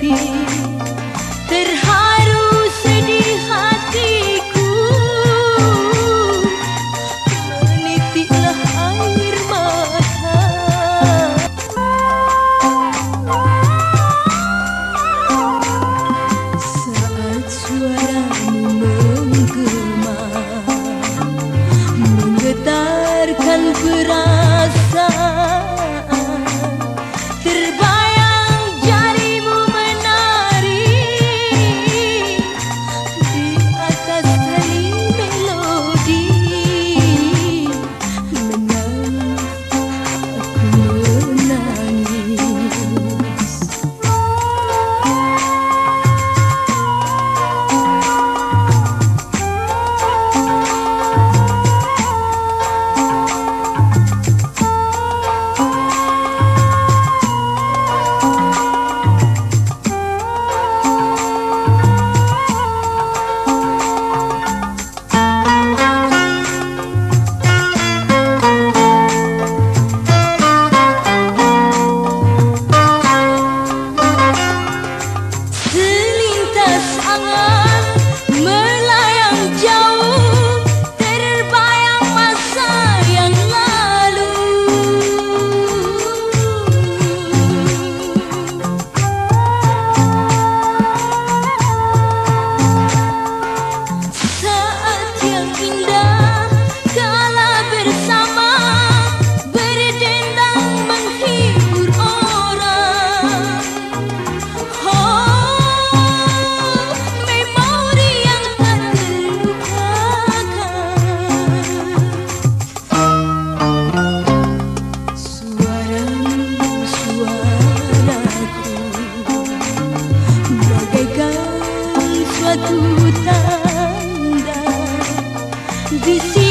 peace. hutan dan di sini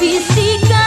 bisikan